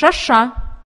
шаша.